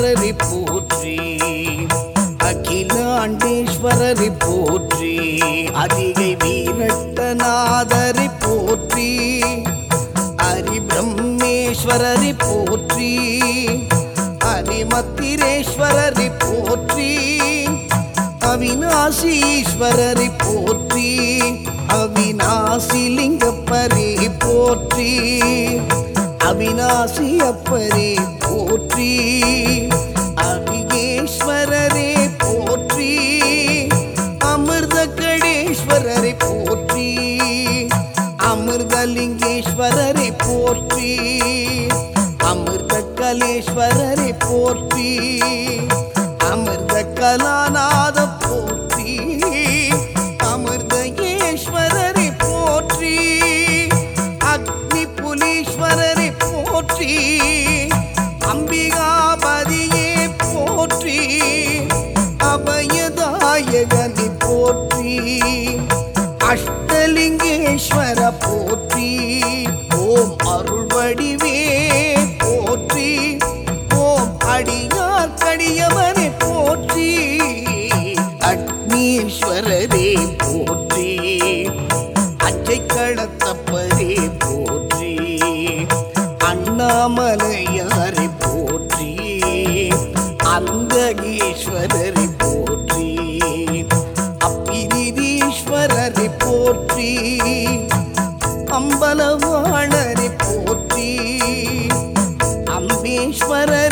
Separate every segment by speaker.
Speaker 1: அகிலாண்டேஸ்வரரை போற்றி அகிலாண்டேஸ்வரரை போற்றி அதிகை வீரட்டநாதரை போற்றி ஹரிபிரம்மேஸ்வரரை போற்றி ஹரிமத்திரேஸ்வரரை போற்றி அவிநாசீஸ்வரரை போற்றி அவிநாசிலிங்கப்பரை போற்றி அவிநாசி அப்பரே போற்றி. அபிகேஸ்வரரே போற்றி. அமிர்த கடேஸ்வரரை போற்றி. அமிர்தலிங்கேஸ்வரரை போற்றி. அமிர்த கலேஸ்வரரை போற்றி. அமிர்த கலாநாத போற்றி அம்பிகாபதியே போற்றி அபயதாயகனி போற்றி அஷ்டலிங்கேஸ்வர போற்றி ஓம் அருள்வடிவே போற்றி ஓம் அடியார் கடியவனே போற்றி அக்னீஸ்வரரே போற்றி. அண்ணாமலையாரை போற்றி அந்த ஈஸ்வரரை போற்றி அப்பிரிதீஸ்வரரை போற்றி அம்பலவாணரை போற்றி அம்பேஸ்வரர்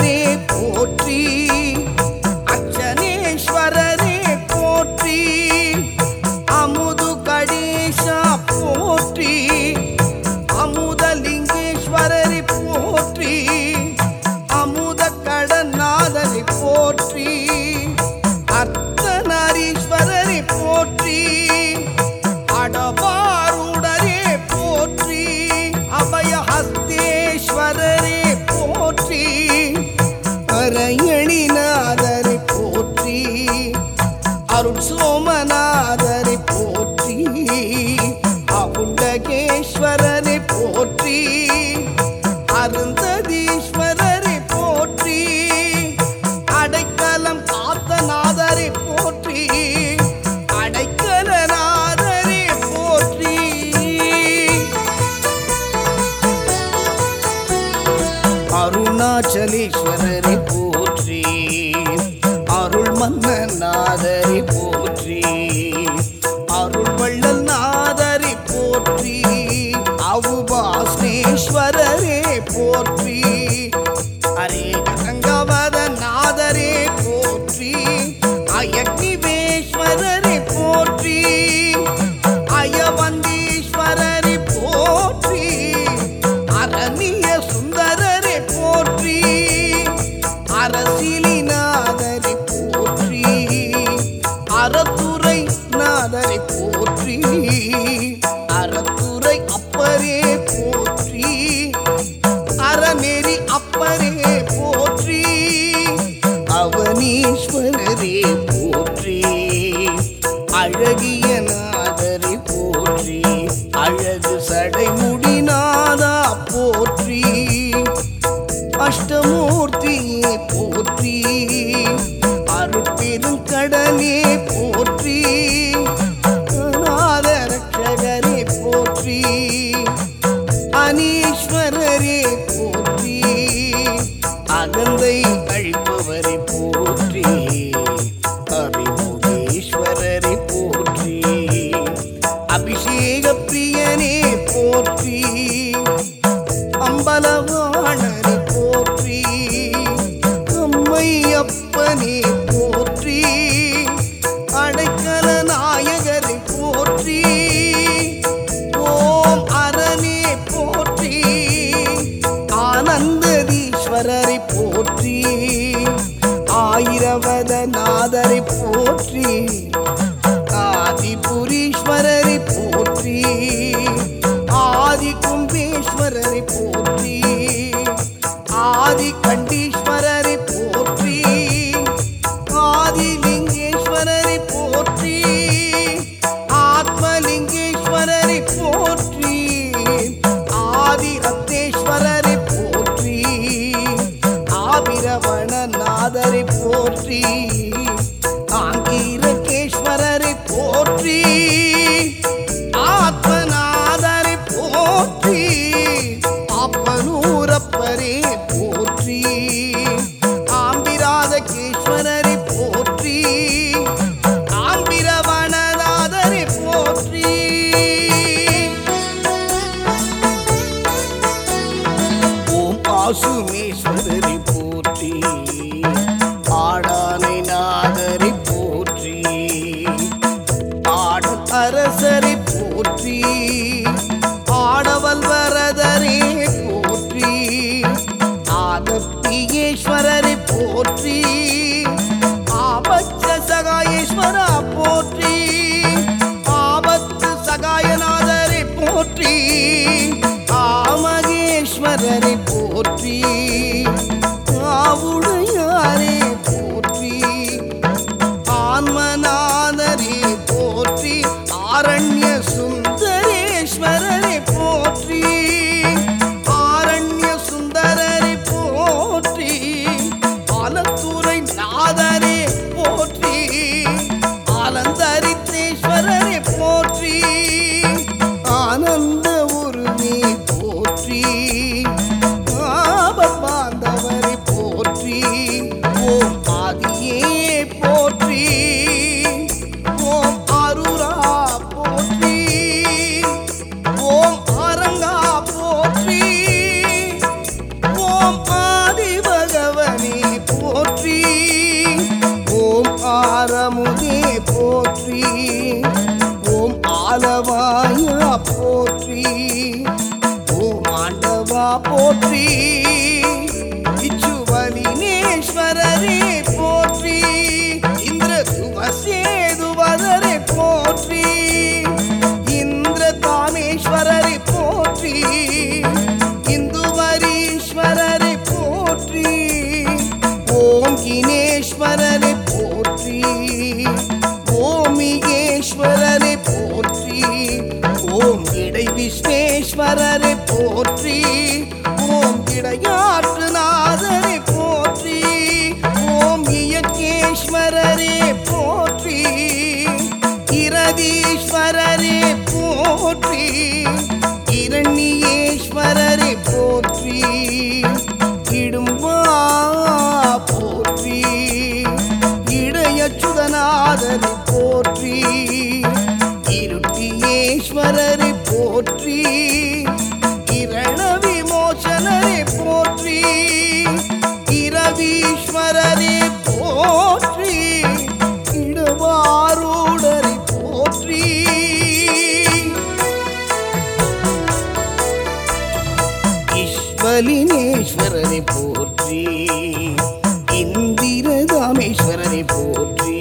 Speaker 1: ரட்சகேஸ்வரரை போற்றி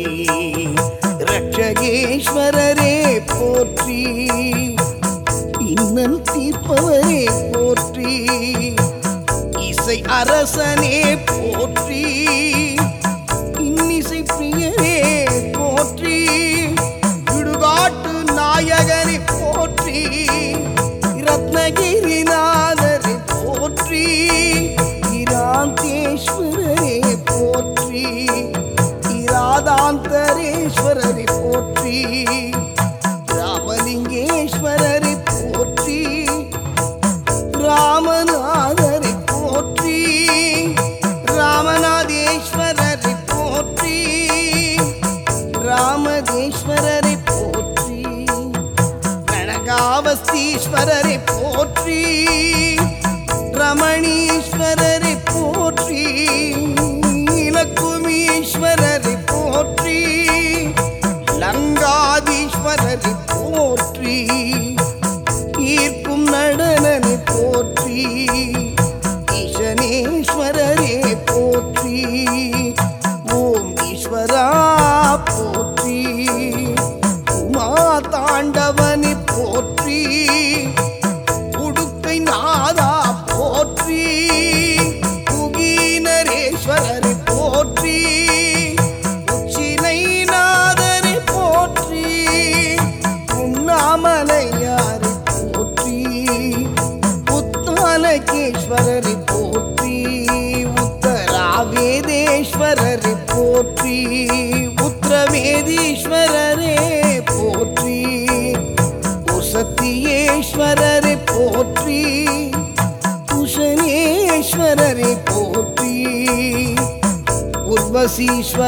Speaker 1: ரட்சகேஸ்வரரே போற்றி இன்னல் தீர்ப்பவரே போற்றி இசை அரசனே போற்றி.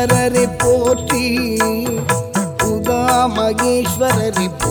Speaker 1: அமரரை போற்றி உதா மகேஸ்வரரை போற்றி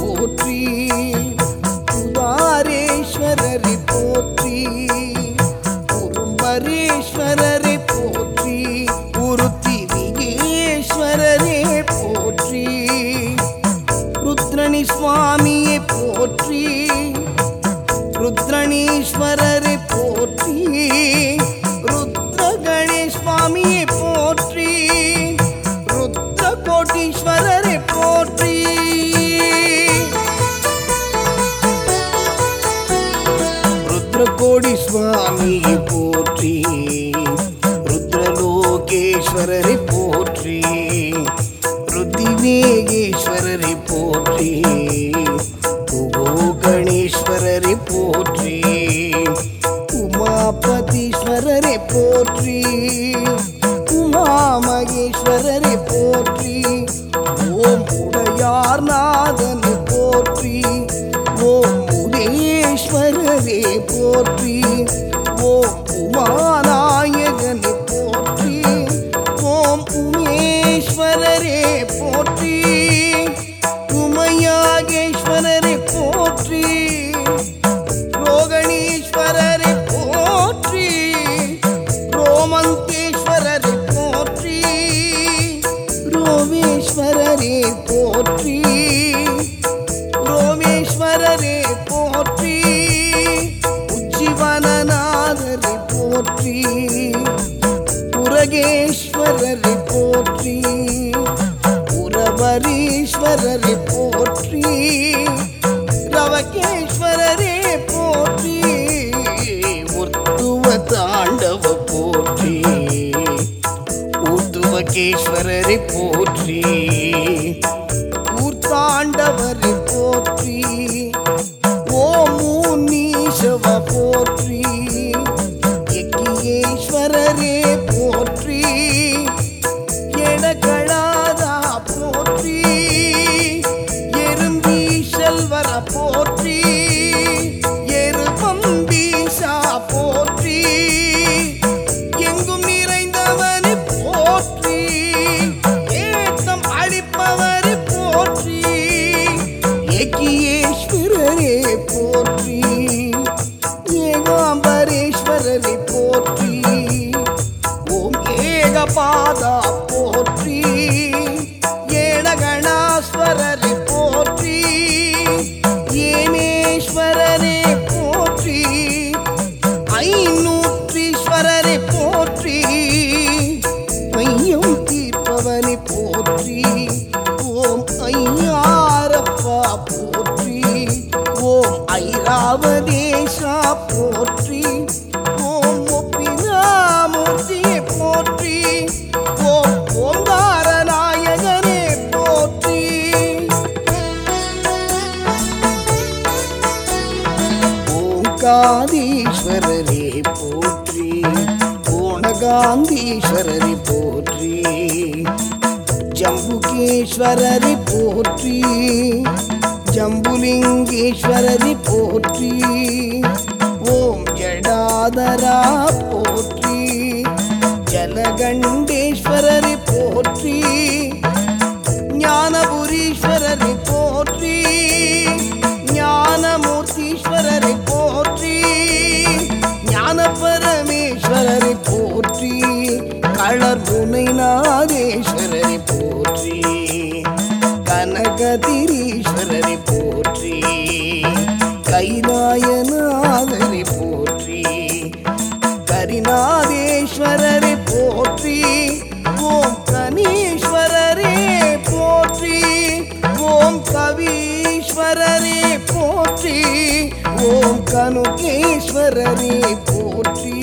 Speaker 1: ஓம் கனுகேஸ்வரரே போற்றி.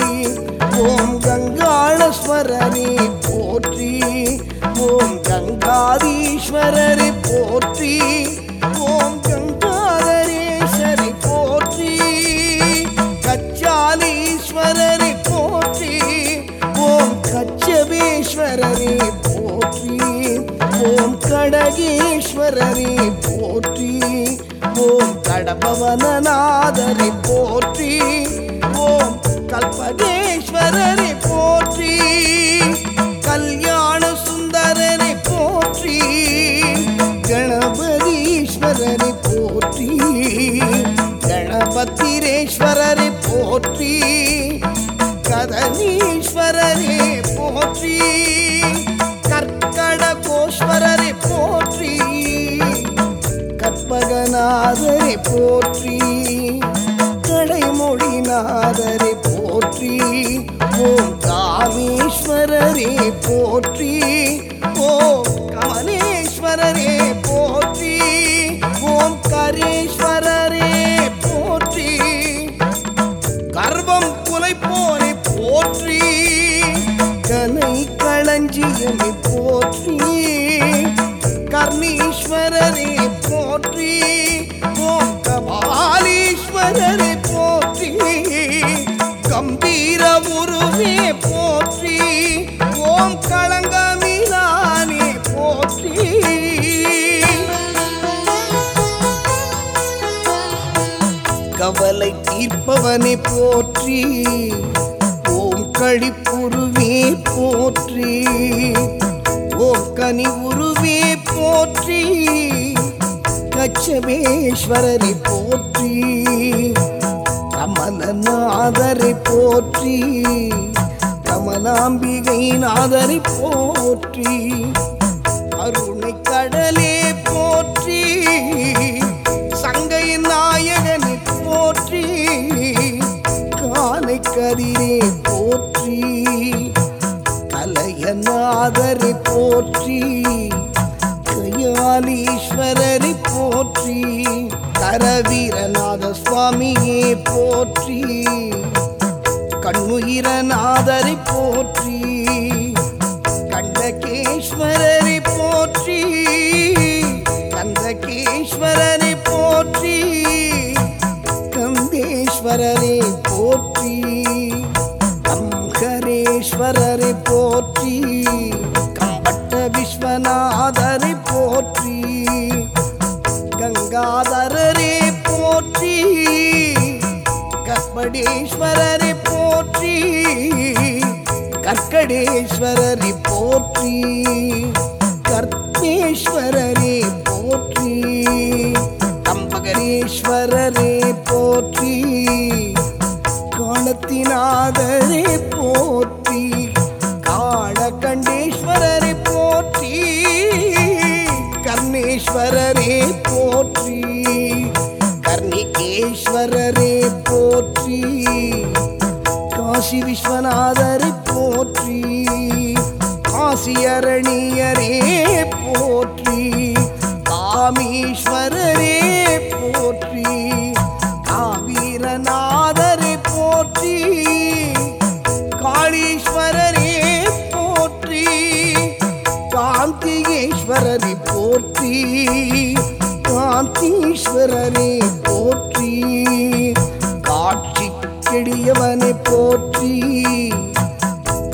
Speaker 1: ஓம் கங்காளஸ்வரரே போற்றி. ஓம் கங்காதீஸ்வரரே போற்றி. ஓம் கங்காதரேசரை போற்றி. கச்சாலீஸ்வரரை போற்றி. ஓம் கச்சபேஸ்வரரே போற்றி. ஓம் கடகேஸ்வரரே போற்றி. ஓம் கடம்பவனநாதரை போற்றி ஓம் கல்பகேஸ்வரரை போற்றி கல்யாண சுந்தரரை போற்றி கணபதீஸ்வரரை போற்றி கணபத்திரேஸ்வரரை போற்றி கதனீஸ்வரரை நாதரை போற்றி கடைமொழி நாதரை போற்றி ஓம் காமீஸ்வரரே போற்றி ஓம் கமலேஸ்வரரே போற்றி ஓம் கரேஸ்வர தீர்ப்பவனை போற்றி ஓம் கழிப்புருவே போற்றி ஓம் கனி உருவே போற்றி கச்சமேஸ்வரரை போற்றி கமலநாதரை போற்றி கமலாம்பிகை நாதரை போற்றி அருணை கடலே போற்றி சங்கையின் நாயகன் கதிரே போற்றி கலையநாதரை போற்றி கையாலீஸ்வரரை போற்றி கரவீரநாத சுவாமியே போற்றி கண்ணுயிரநாதரை போற்றி கண்டகேஸ்வரரை போற்றி கந்தகேஸ்வரரை கங்கரேஸ்வரரை போற்றி கம்பட்ட விஸ்வநாதரை போற்றி கங்காதரரை போற்றி கற்படேஸ்வரரை போற்றி கற்கடேஸ்வரரை போற்றி கர்த்தேஸ்வரரே போற்றி கம்பகரீஸ்வரரை போற்றி காலத்தினாதரே போற்றி. காளகண்டேஸ்வரரை போற்றி கர்ணேஸ்வரரே போற்றி கர்ணிகேஸ்வரரே போற்றி காசி விஸ்வநாதரை போற்றி காசியரணியரே போற்றி காமீஸ்வரரே போற்றி காந்தீஸ்வரரே போற்றி காட்சி கெடியவனை போற்றி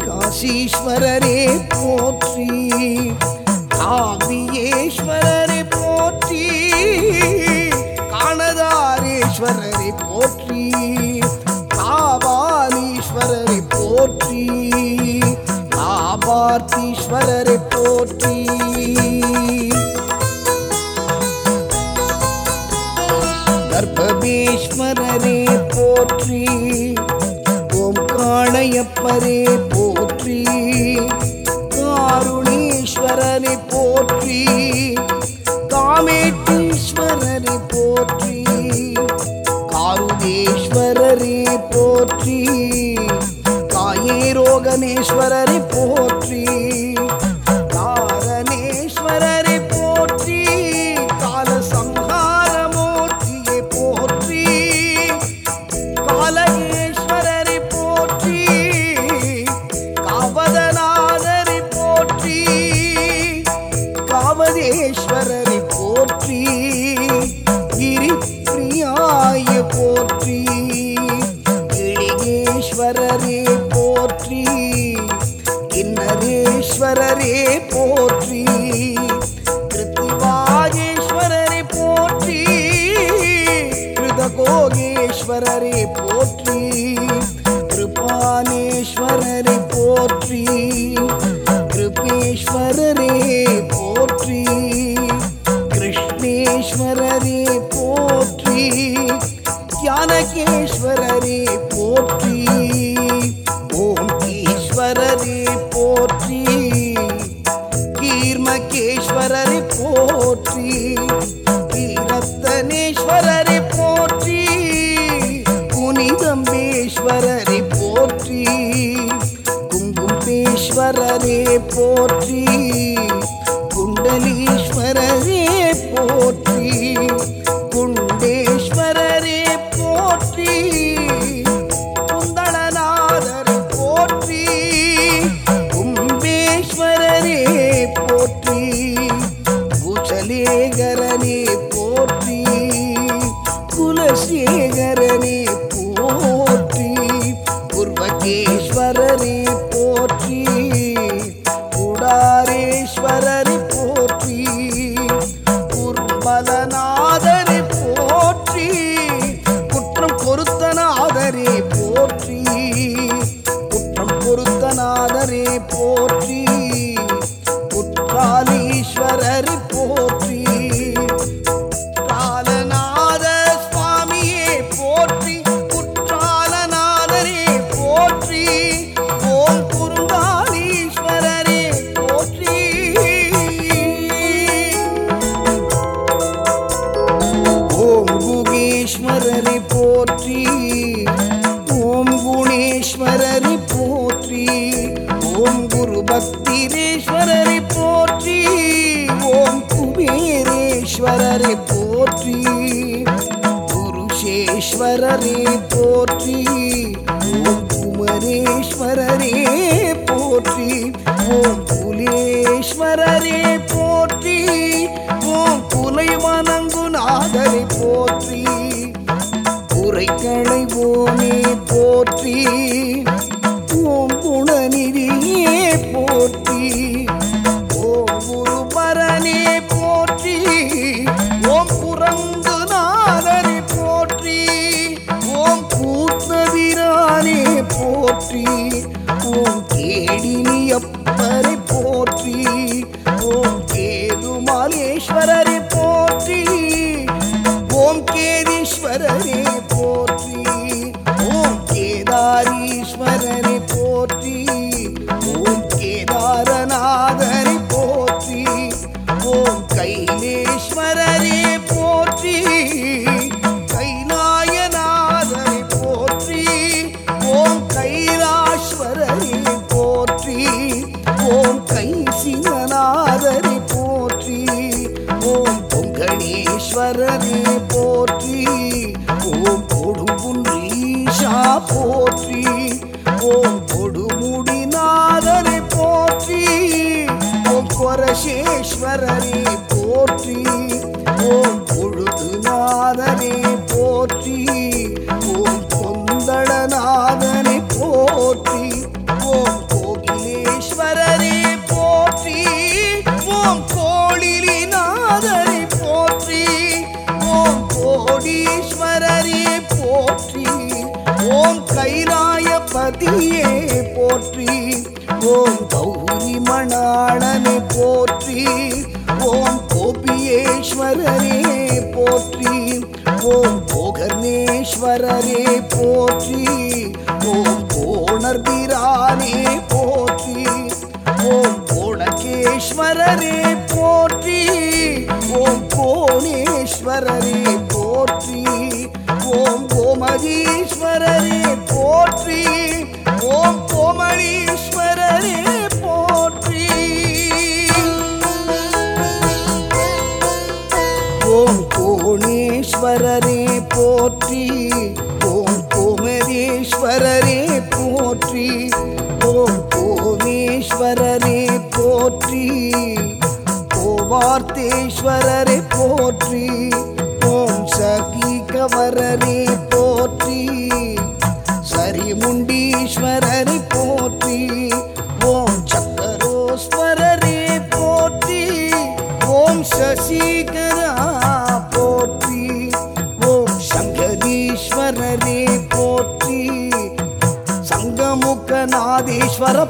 Speaker 1: காசீஸ்வரரே போற்றி காவியேஸ்வரரை போற்றி காணதாரேஸ்வரரை போற்றி காபாலீஸ்வரரை போற்றி காபார்த்தீஸ்வரரை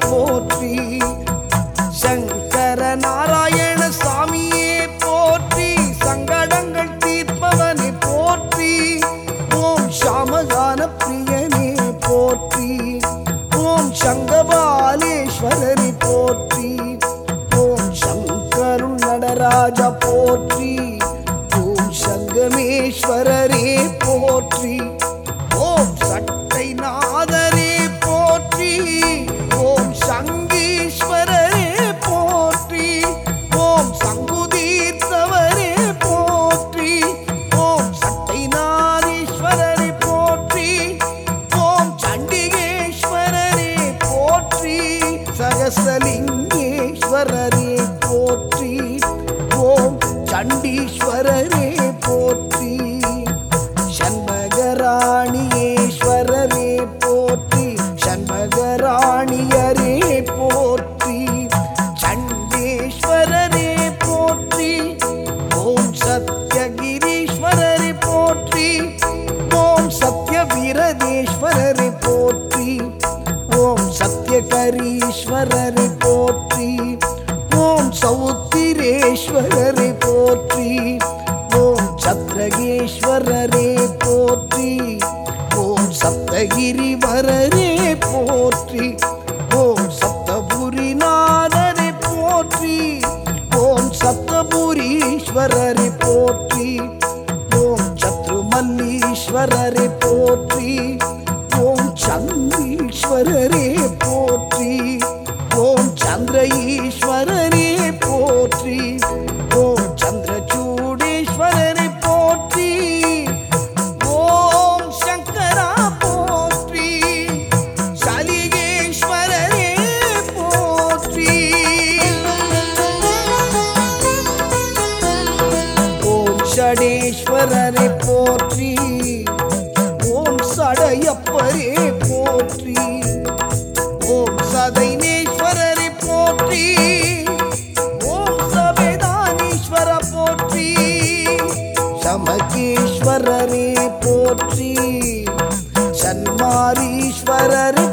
Speaker 1: போற்றி சங்கர நாராயண சண்டேஸ்வரரை போற்றி ஓம் சடையப்பரே போற்றி ஓம் சதைனேஸ்வரரை போற்றி ஓம் சபேதானீஸ்வர போற்றி சமகீஸ்வரரே போற்றி சன்மாரீஸ்வரரே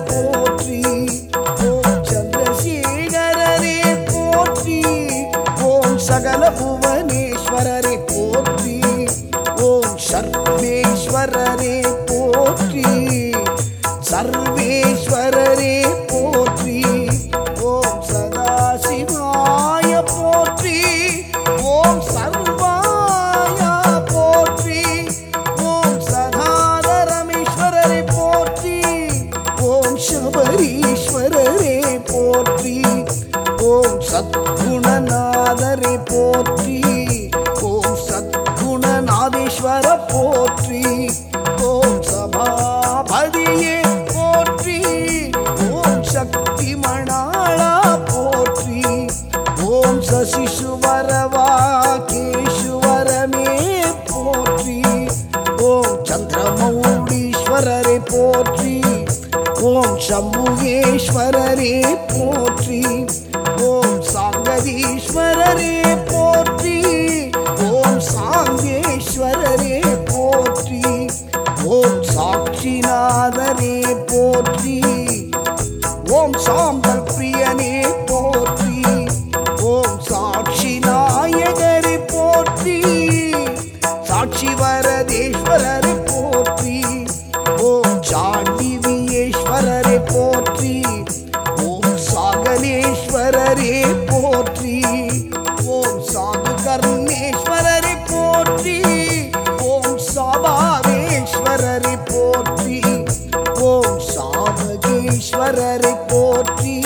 Speaker 1: போற்றி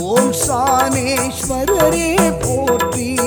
Speaker 1: ஓம் சாணேஸ்வரரே போற்றி.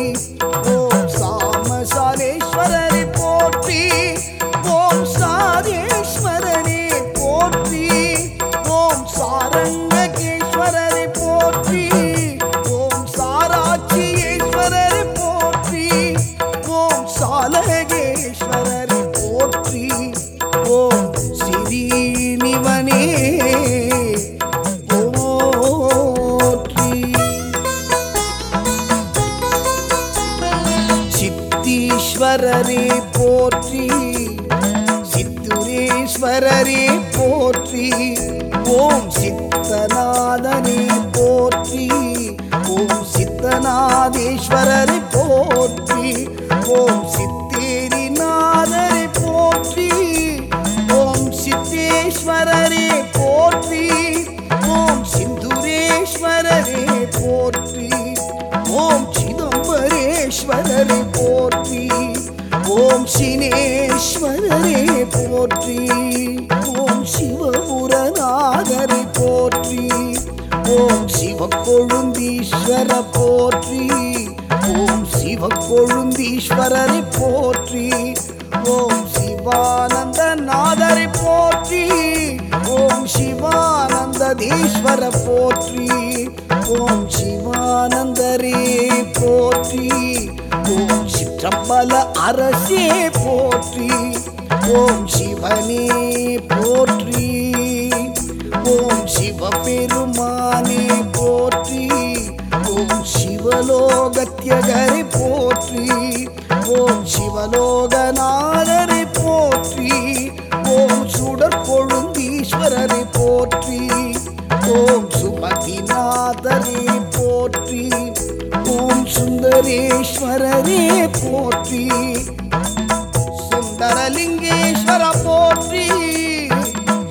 Speaker 1: சுந்தரலிங்கேஸ்வர போற்றி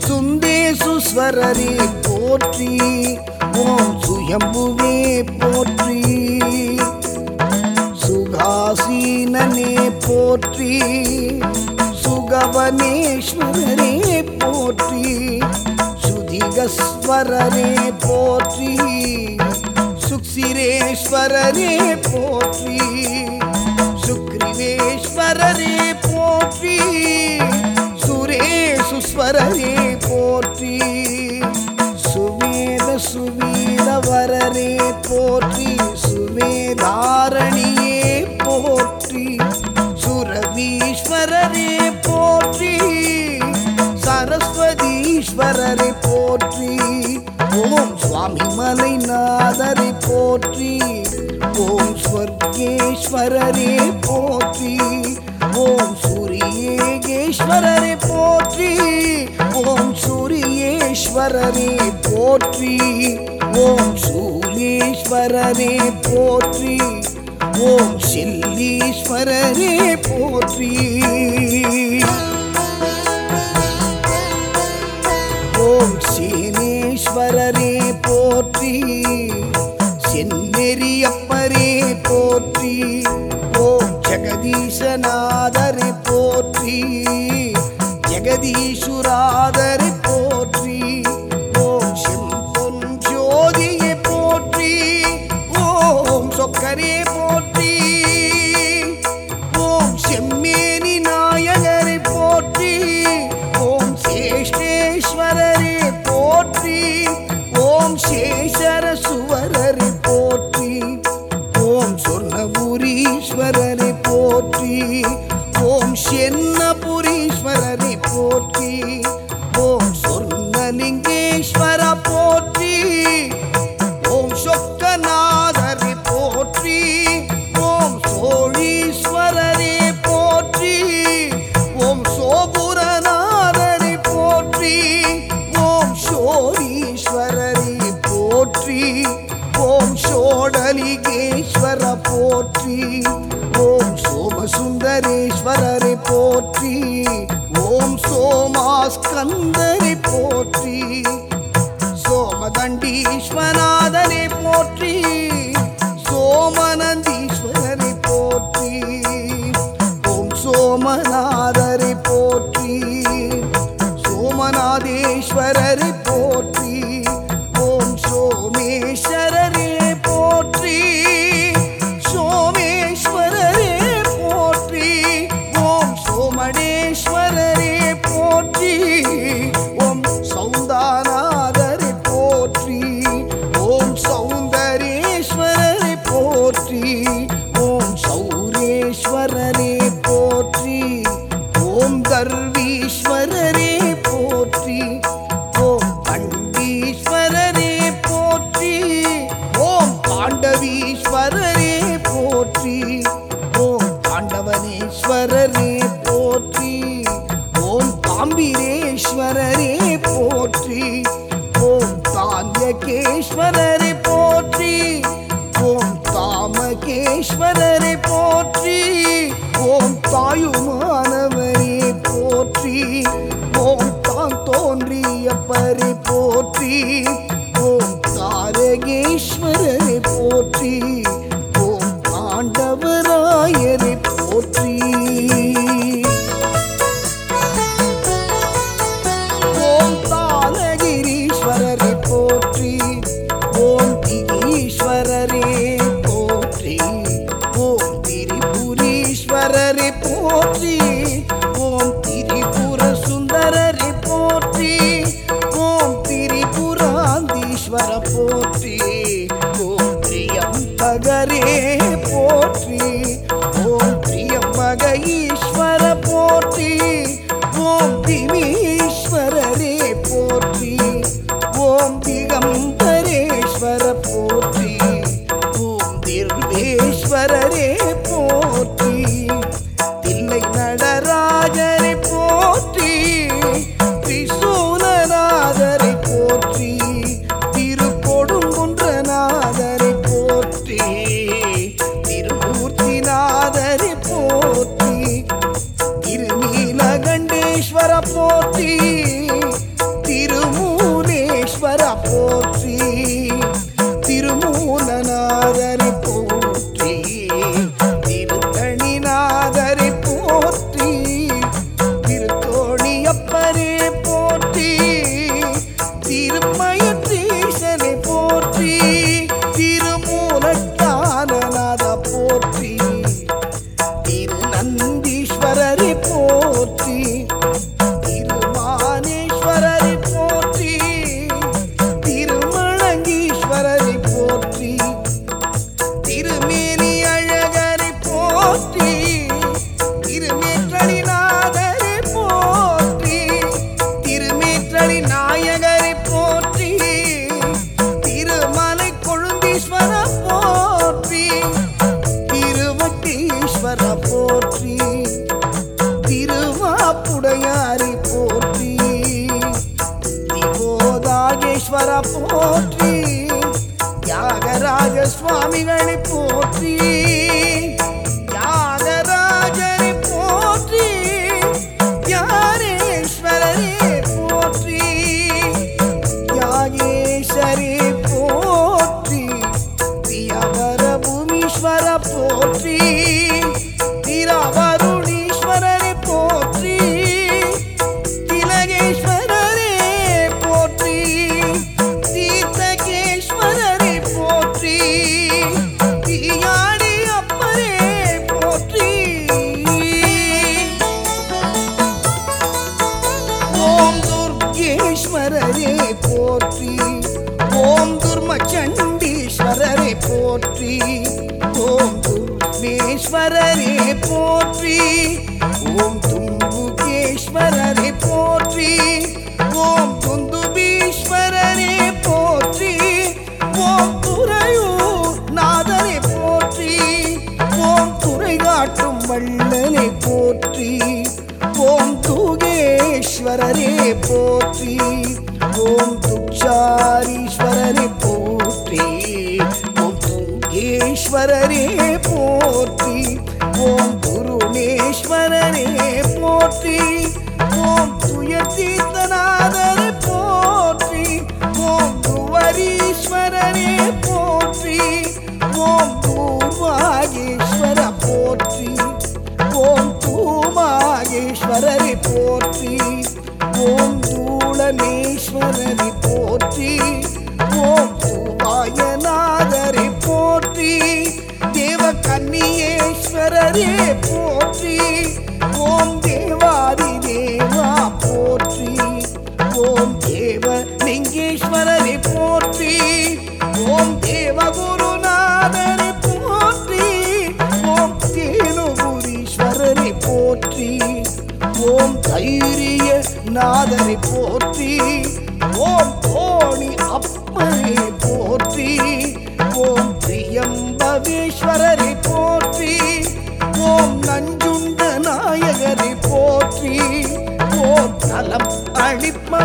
Speaker 1: சுந்தேசுஸ்வரரே போற்றி ஓம் சுயம்புவே போற்றி. சுகாசீனனே போற்றி சுகவனேஸ்வரரே போற்றி சுதிகஸ்வரரே போற்றி சுக்சிரேஸ்வரரே போற்றி. சுக்ரிவேஸ்வரரே போற்றி. சுரேசுஸ்வரரே போற்றி. சுவேத சுவீரவரரே போற்றி. சுவேதாரணியே போற்றி. சுரவீஸ்வரரே போற்றி. சரஸ்வதீஸ்வரரை போற்றி. ஓம் சுவாமி மலைநாதரை போற்றி. ஓம் ஸ்வர்கேஸ்வரரே போற்றி. ஓம் சூரியேகேஸ்வரரை போற்றி. ஓம் சூரியேஸ்வரரே போற்றி. ஓம் சூரியேஸ்வரரே போற்றி. ஓம் சில்லீஸ்வரரே போற்றி. ஓம் சீனேஸ்வரரே போற்றி. செந்நெறியப்ப செந்நெறியப்பரே போற்றி. ஓம் ஜெகதீசநாதரை போற்றி. ஜெகதீசுராதரை போற்றி. ஓம் செம்பொன் ஜோதியை போற்றி. ஓம் சொக்கரே ஓம் சொர்ணபுரீஸ்வரரை போற்றி ஓம் சென்னபுரீஸ்வரரை போற்றி ஓம் சொர்ணலிங்கேஸ்வர போற்றி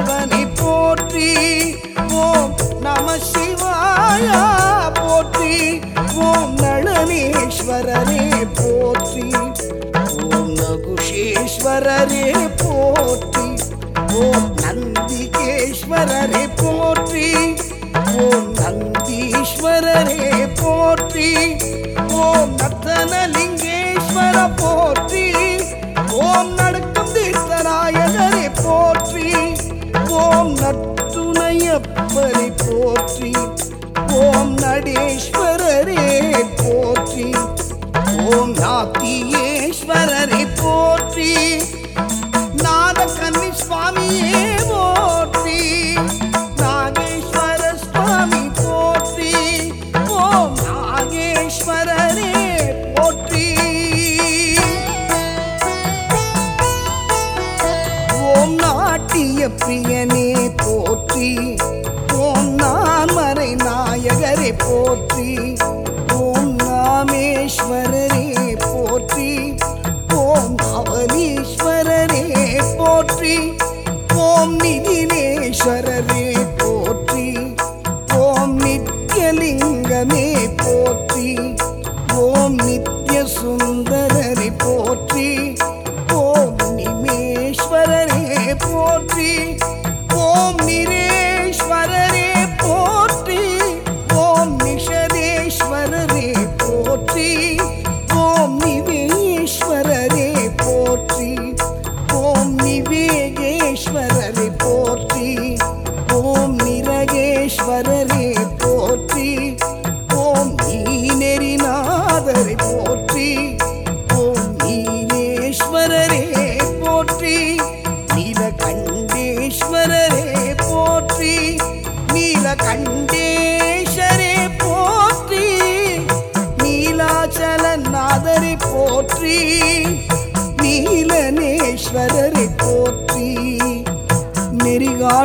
Speaker 1: பைரவனை போற்றி ஓம் நம சிவாயா போற்றி ஓம் நளனீஸ்வரரே போற்றி ஓம் நகுஷேஸ்வரரே போற்றி ஓம் நந்திகேஸ்வரரே போற்றி ஓம் நந்தீஸ்வரரே போற்றி ஓம் நத்தனலிங்கேஸ்வர போற்றி ஓம் நடக்கும் தீர்த்தநாயகரே போற்றி. ஓம் நத்துணையப்பரை போற்றி. ஓம் நடேஸ்வரரே போற்றி. ஓம் நாத்தியேஸ்வரரை போற்றி. நாதகன்னி சுவாமியே ஓ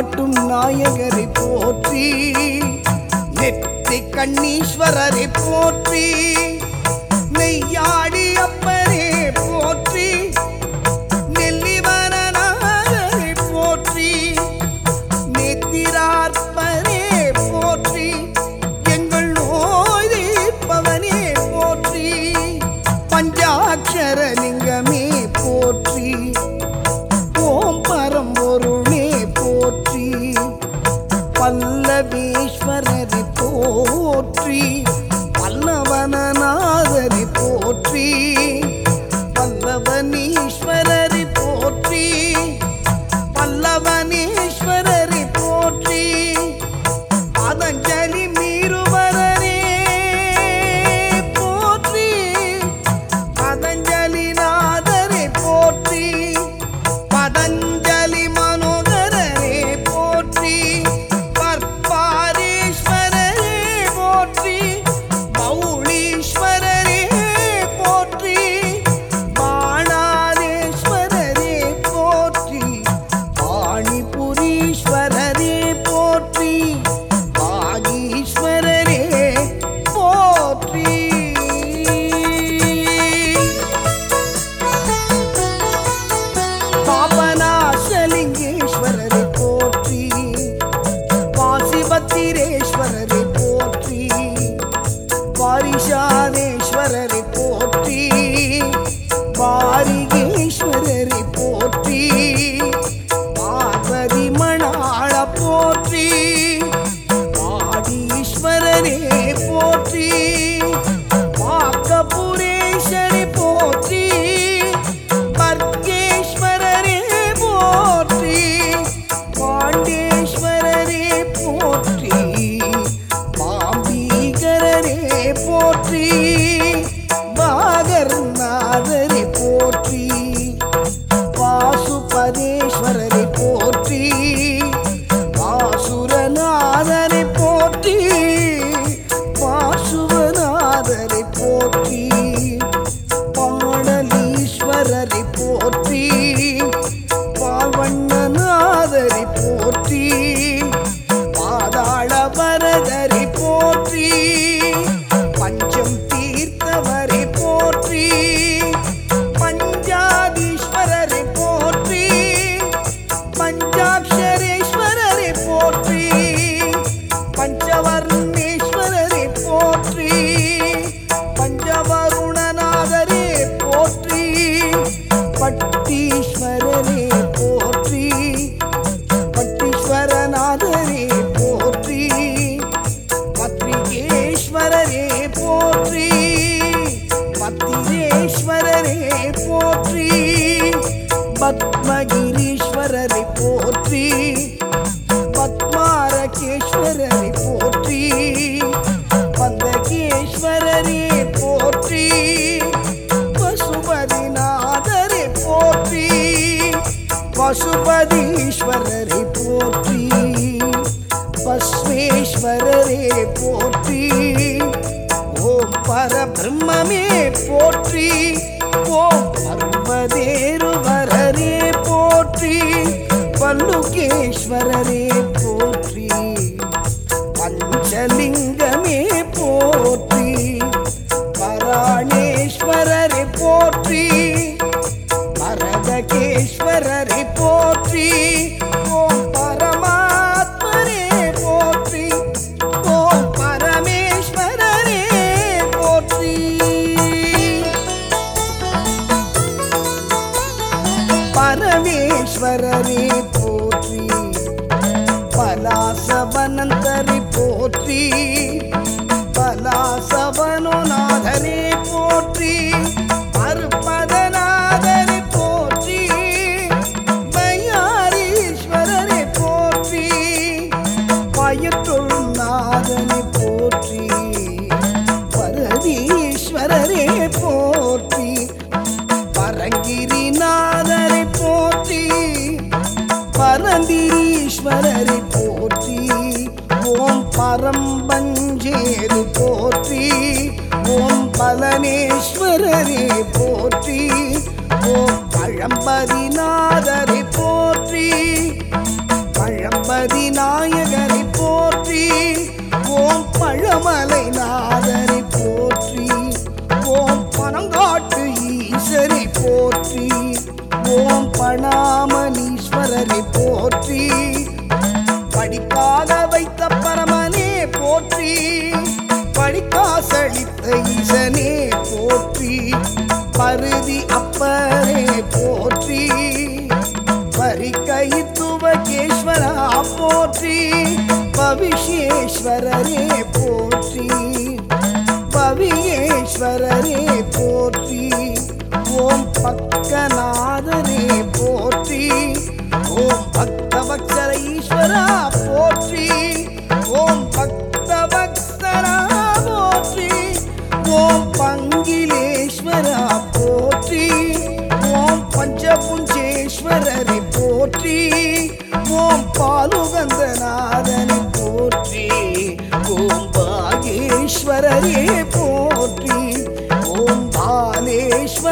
Speaker 1: காட்டும் நாயகரை போற்றி நெற்றி கண்ணீஸ்வரரை போற்றி.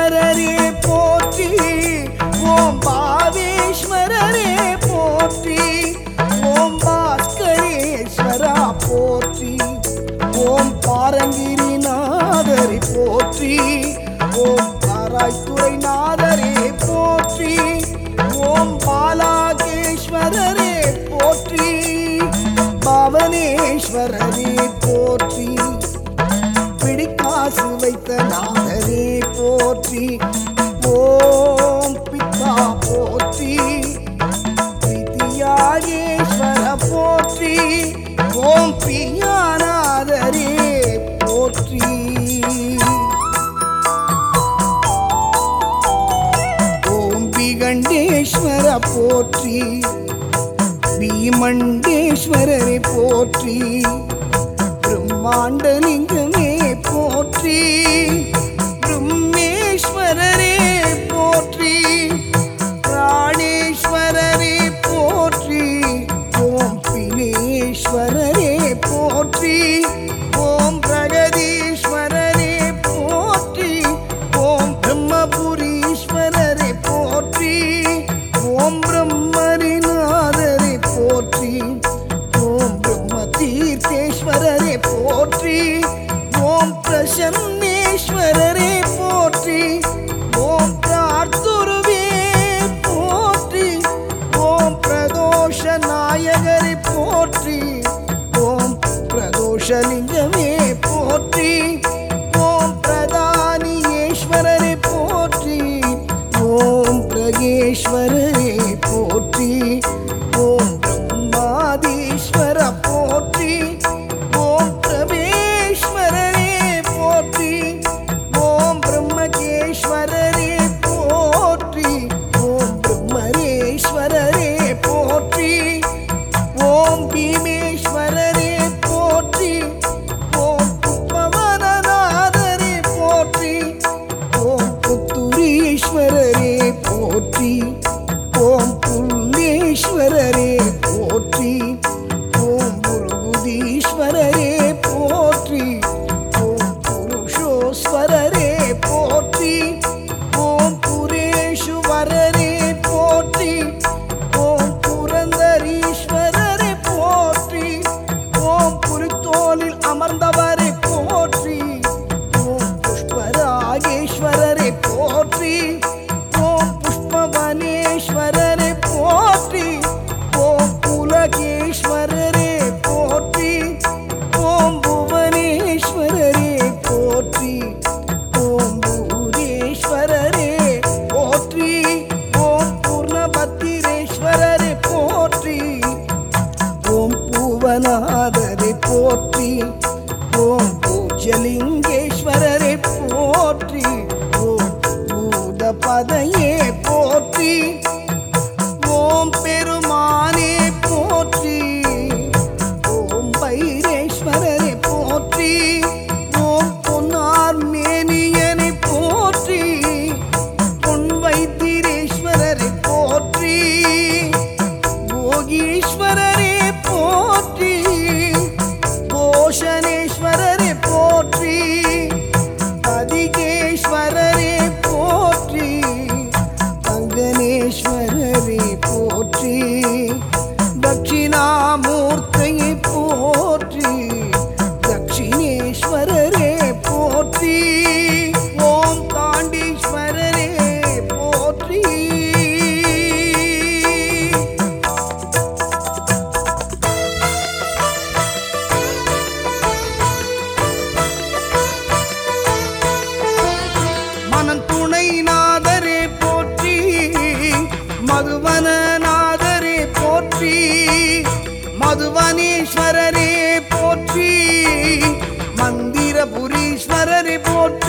Speaker 1: ಹರರಿ போற்றி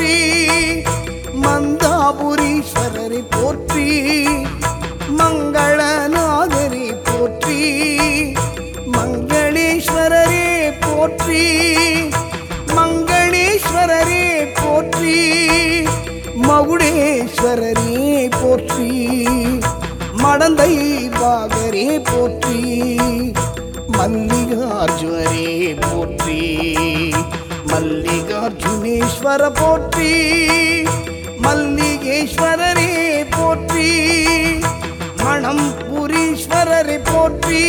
Speaker 1: போற்றி மந்தாபுரீஸ்வரரை போற்றி மங்கள மல்லிகேஸ்வர போற்றி மல்லிகேஸ்வரரே போற்றி மணம் புரீஸ்வரரை போற்றி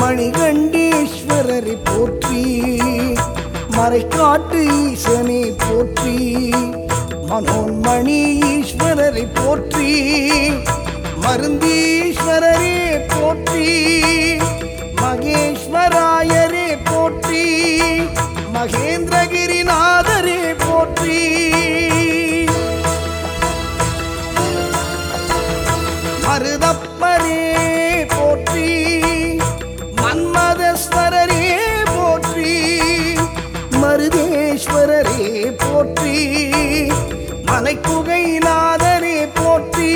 Speaker 1: மணிகண்டேஸ்வரரை போற்றி மறைக்காட்டு ஈசனை போற்றி மனோன்மணி ஈஸ்வரரை போற்றி மருந்தீஸ்வரரே போற்றி மகேஸ்வராயரே போற்றி மகேந்திரகிரிநாதரே போற்றி. மருதப்பரே போற்றி. மன்மதேஸ்வரரே போற்றி. மருதேஸ்வரரே போற்றி. மலைக்குகைநாதரே போற்றி.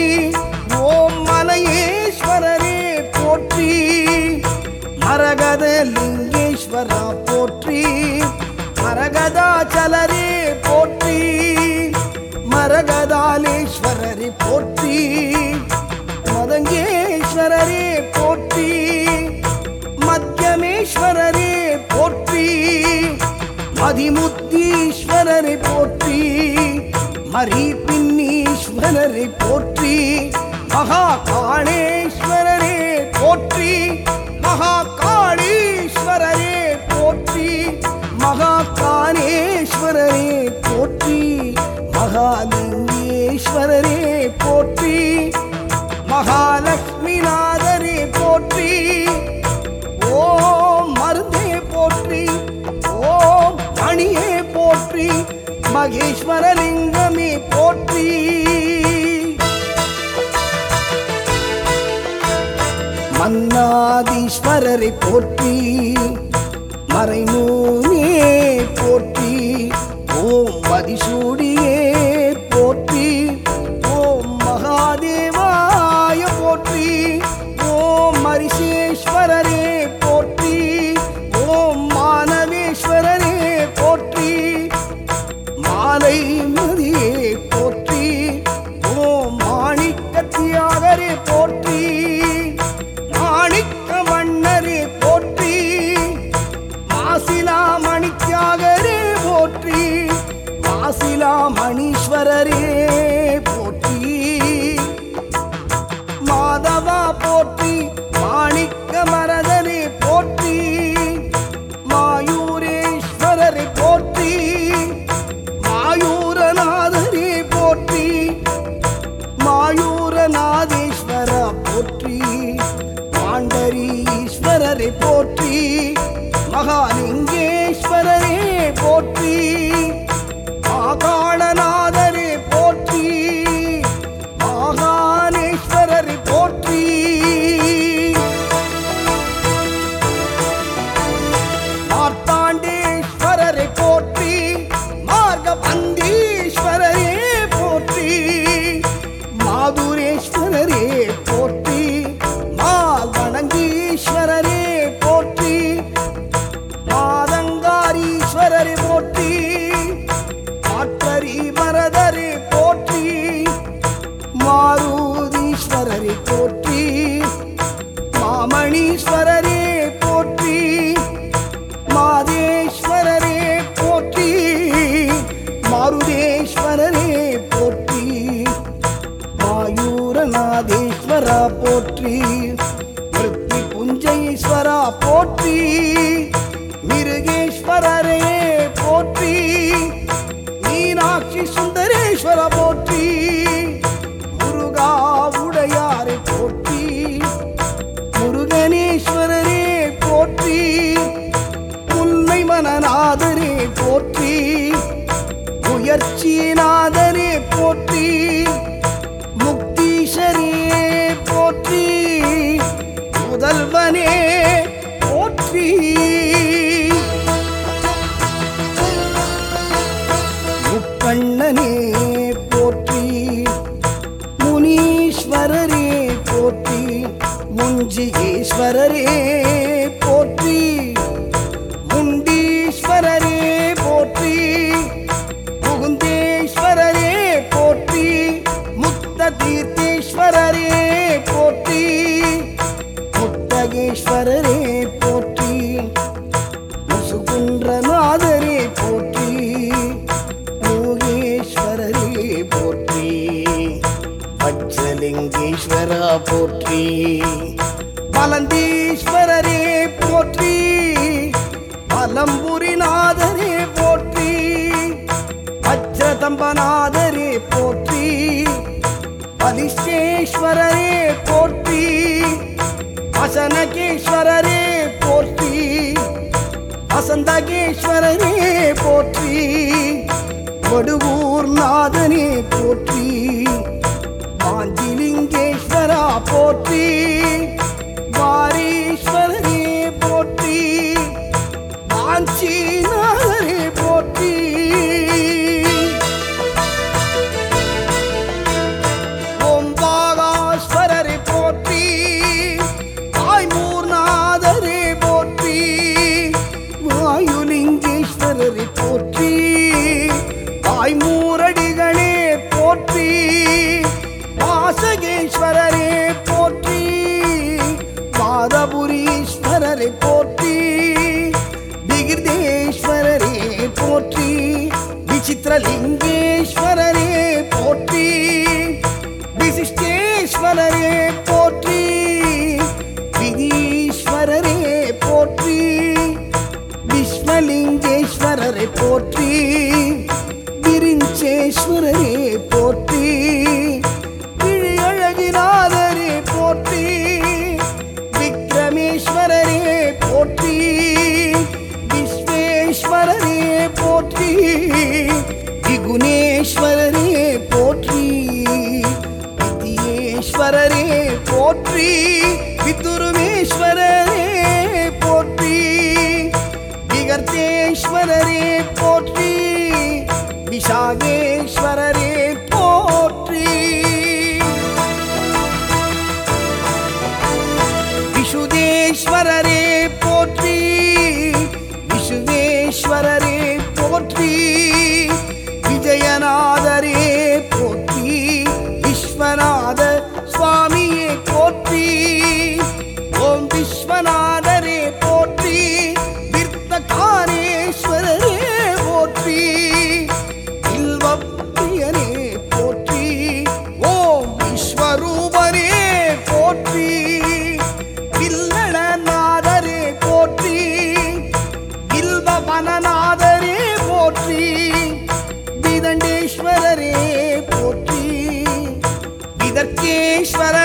Speaker 1: ஓம் மலையேஸ்வரரே போற்றி. மரகத லிங்கேஸ்வரா போற்றி. மரகதாச்சலரே போற்றி மரகதாலேஸ்வரரே போற்றி மதங்கேஸ்வரரே போற்றி மத்தியமேஸ்வரரே போற்றி மதிமுத்தீஸ்வரரை போற்றி மரி பின்னீஸ்வரரை போற்றி மகா காணேஸ்வரர் அருணாதீஸ்வரரை போற்றி অতি ಈಶ್ವರ